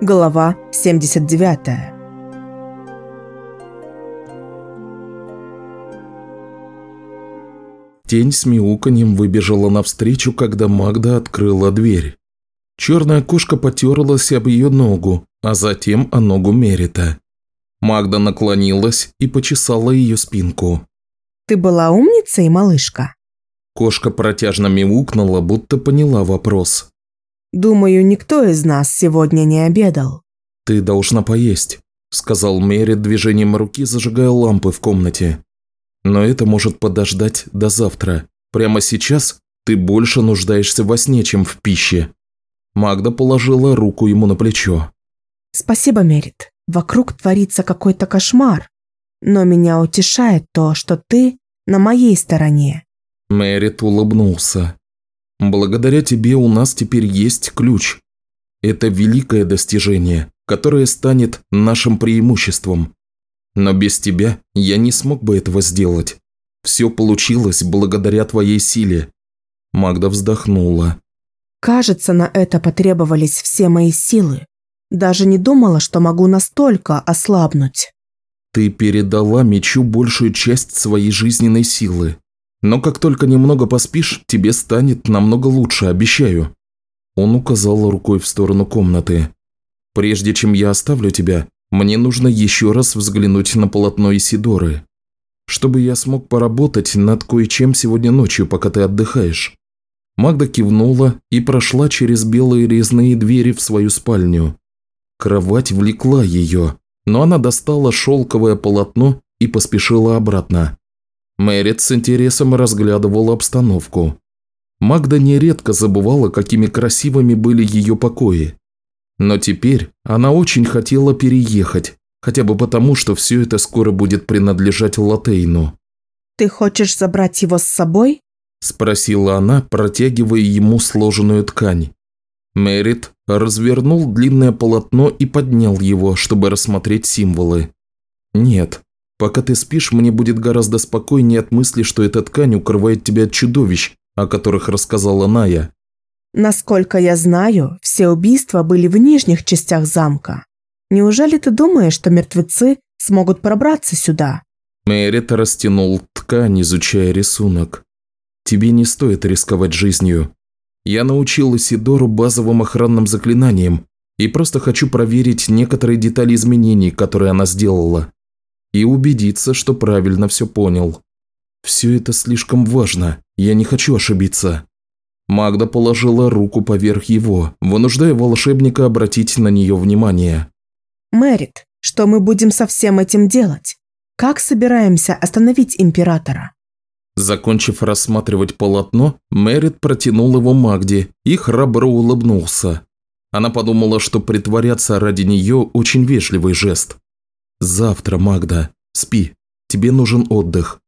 Глава 79 Тень с мяуканьем выбежала навстречу, когда Магда открыла дверь. Черная кошка потерлась об ее ногу, а затем о ногу Мерита. Магда наклонилась и почесала ее спинку. «Ты была умницей, малышка?» Кошка протяжно мяукнула, будто поняла вопрос. «Думаю, никто из нас сегодня не обедал». «Ты должна поесть», – сказал Мерит движением руки, зажигая лампы в комнате. «Но это может подождать до завтра. Прямо сейчас ты больше нуждаешься во сне, чем в пище». Магда положила руку ему на плечо. «Спасибо, Мерит. Вокруг творится какой-то кошмар. Но меня утешает то, что ты на моей стороне». Мерит улыбнулся. Благодаря тебе у нас теперь есть ключ. Это великое достижение, которое станет нашим преимуществом. Но без тебя я не смог бы этого сделать. Все получилось благодаря твоей силе». Магда вздохнула. «Кажется, на это потребовались все мои силы. Даже не думала, что могу настолько ослабнуть». «Ты передала мечу большую часть своей жизненной силы. Но как только немного поспишь, тебе станет намного лучше, обещаю». Он указал рукой в сторону комнаты. «Прежде чем я оставлю тебя, мне нужно еще раз взглянуть на полотно Исидоры, чтобы я смог поработать над кое-чем сегодня ночью, пока ты отдыхаешь». Магда кивнула и прошла через белые резные двери в свою спальню. Кровать влекла ее, но она достала шелковое полотно и поспешила обратно. Мэрит с интересом разглядывала обстановку. Магда нередко забывала, какими красивыми были ее покои. Но теперь она очень хотела переехать, хотя бы потому, что все это скоро будет принадлежать Латейну. «Ты хочешь забрать его с собой?» – спросила она, протягивая ему сложенную ткань. Мэрит развернул длинное полотно и поднял его, чтобы рассмотреть символы. «Нет, Пока ты спишь, мне будет гораздо спокойнее от мысли, что эта ткань укрывает тебя от чудовищ, о которых рассказала Ная. Насколько я знаю, все убийства были в нижних частях замка. Неужели ты думаешь, что мертвецы смогут пробраться сюда? Мэрит растянул ткань, изучая рисунок. Тебе не стоит рисковать жизнью. Я научил Исидору базовым охранным заклинаниям и просто хочу проверить некоторые детали изменений, которые она сделала и убедиться, что правильно все понял. Все это слишком важно, я не хочу ошибиться. Магда положила руку поверх его, вынуждая волшебника обратить на нее внимание. «Мэрит, что мы будем со всем этим делать? Как собираемся остановить императора?» Закончив рассматривать полотно, Мэрит протянул его Магде и храбро улыбнулся. Она подумала, что притворяться ради нее очень вежливый жест. «Завтра, Магда. Спи. Тебе нужен отдых.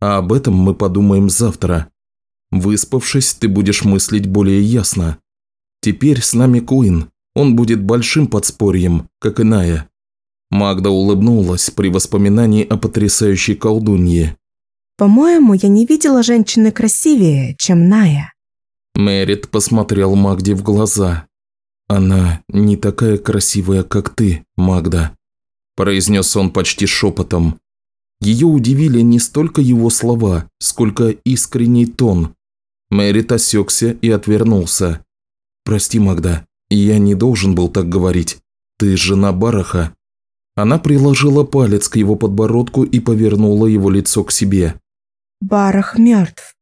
А об этом мы подумаем завтра. Выспавшись, ты будешь мыслить более ясно. Теперь с нами Куин. Он будет большим подспорьем, как и Ная». Магда улыбнулась при воспоминании о потрясающей колдунье. «По-моему, я не видела женщины красивее, чем Ная». Мэрит посмотрел Магде в глаза. «Она не такая красивая, как ты, Магда» произнес он почти шепотом. Ее удивили не столько его слова, сколько искренний тон. Мэрит осекся и отвернулся. «Прости, Магда, я не должен был так говорить. Ты жена Бараха». Она приложила палец к его подбородку и повернула его лицо к себе. «Барах мертв.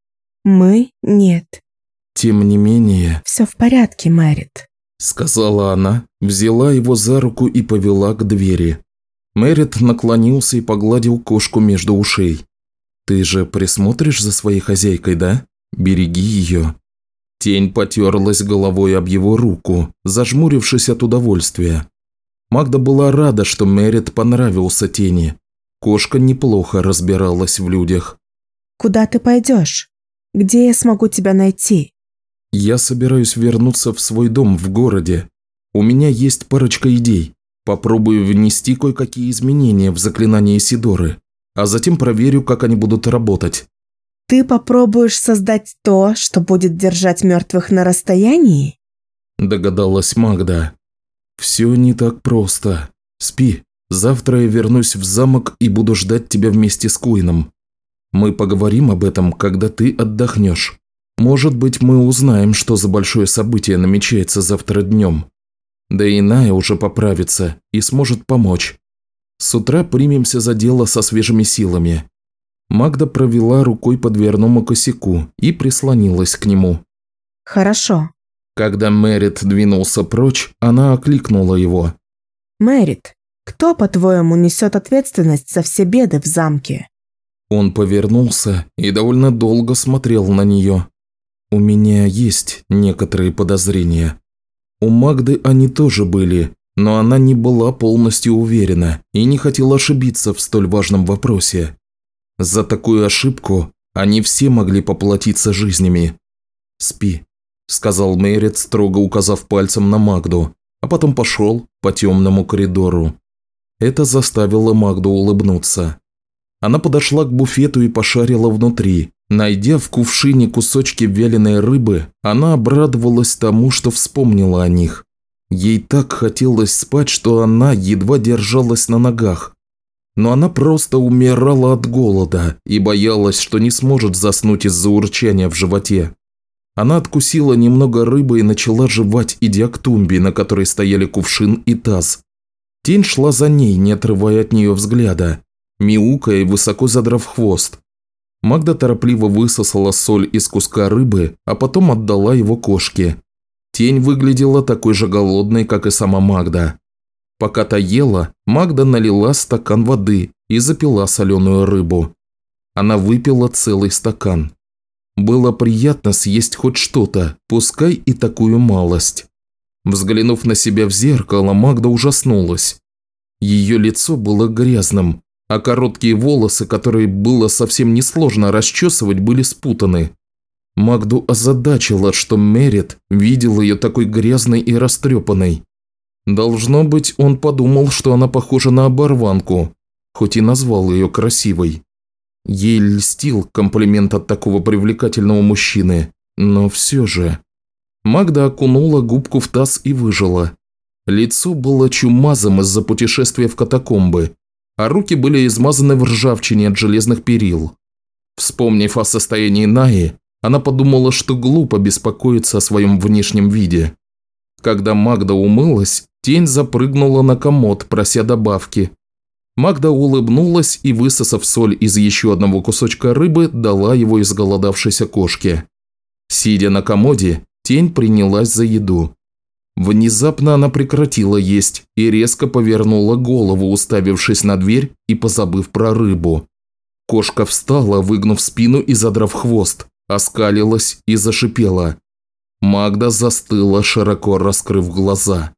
Мы – нет». «Тем не менее...» «Все в порядке, Мэрит», – сказала она, взяла его за руку и повела к двери. Мэрит наклонился и погладил кошку между ушей. «Ты же присмотришь за своей хозяйкой, да? Береги ее». Тень потерлась головой об его руку, зажмурившись от удовольствия. Магда была рада, что Мэрит понравился тени. Кошка неплохо разбиралась в людях. «Куда ты пойдешь? Где я смогу тебя найти?» «Я собираюсь вернуться в свой дом в городе. У меня есть парочка идей. Попробую внести кое-какие изменения в заклинание Сидоры, а затем проверю, как они будут работать. Ты попробуешь создать то, что будет держать мертвых на расстоянии? Догадалась Магда. «Все не так просто. Спи. Завтра я вернусь в замок и буду ждать тебя вместе с Куином. Мы поговорим об этом, когда ты отдохнешь. Может быть, мы узнаем, что за большое событие намечается завтра днем. Да и Ная уже поправится и сможет помочь. С утра примемся за дело со свежими силами». Магда провела рукой по дверному косяку и прислонилась к нему. «Хорошо». Когда Мэрит двинулся прочь, она окликнула его. «Мэрит, кто, по-твоему, несет ответственность за все беды в замке?» Он повернулся и довольно долго смотрел на нее. «У меня есть некоторые подозрения. У Магды они тоже были, но она не была полностью уверена и не хотела ошибиться в столь важном вопросе. За такую ошибку они все могли поплатиться жизнями. «Спи», – сказал Мэрит, строго указав пальцем на Магду, а потом пошел по темному коридору. Это заставило Магду улыбнуться. Она подошла к буфету и пошарила внутри. Найдя в кувшине кусочки вяленой рыбы, она обрадовалась тому, что вспомнила о них. Ей так хотелось спать, что она едва держалась на ногах. Но она просто умирала от голода и боялась, что не сможет заснуть из-за урчания в животе. Она откусила немного рыбы и начала жевать, идя к тумбе, на которой стояли кувшин и таз. Тень шла за ней, не отрывая от нее взгляда, мяукая и высоко задрав хвост. Магда торопливо высосала соль из куска рыбы, а потом отдала его кошке. Тень выглядела такой же голодной, как и сама Магда. Пока та ела, Магда налила стакан воды и запила соленую рыбу. Она выпила целый стакан. Было приятно съесть хоть что-то, пускай и такую малость. Взглянув на себя в зеркало, Магда ужаснулась. Ее лицо было грязным, а короткие волосы, которые было совсем несложно расчесывать, были спутаны. Магду озадачило, что Мерит видел ее такой грязной и растрепанной. Должно быть, он подумал, что она похожа на оборванку, хоть и назвал ее красивой. Ей льстил комплимент от такого привлекательного мужчины, но все же... Магда окунула губку в таз и выжила. Лицо было чумазом из-за путешествия в катакомбы, а руки были измазаны в ржавчине от железных перил. Вспомнив о состоянии Наи, она подумала, что глупо беспокоиться о своем внешнем виде. Когда Магда умылась, тень запрыгнула на комод, прося добавки. Магда улыбнулась и, высосав соль из еще одного кусочка рыбы, дала его изголодавшейся кошке. Сидя на комоде, тень принялась за еду. Внезапно она прекратила есть и резко повернула голову, уставившись на дверь и позабыв про рыбу. Кошка встала, выгнув спину и задрав хвост оскалилась и зашипела. Магда застыла, широко раскрыв глаза.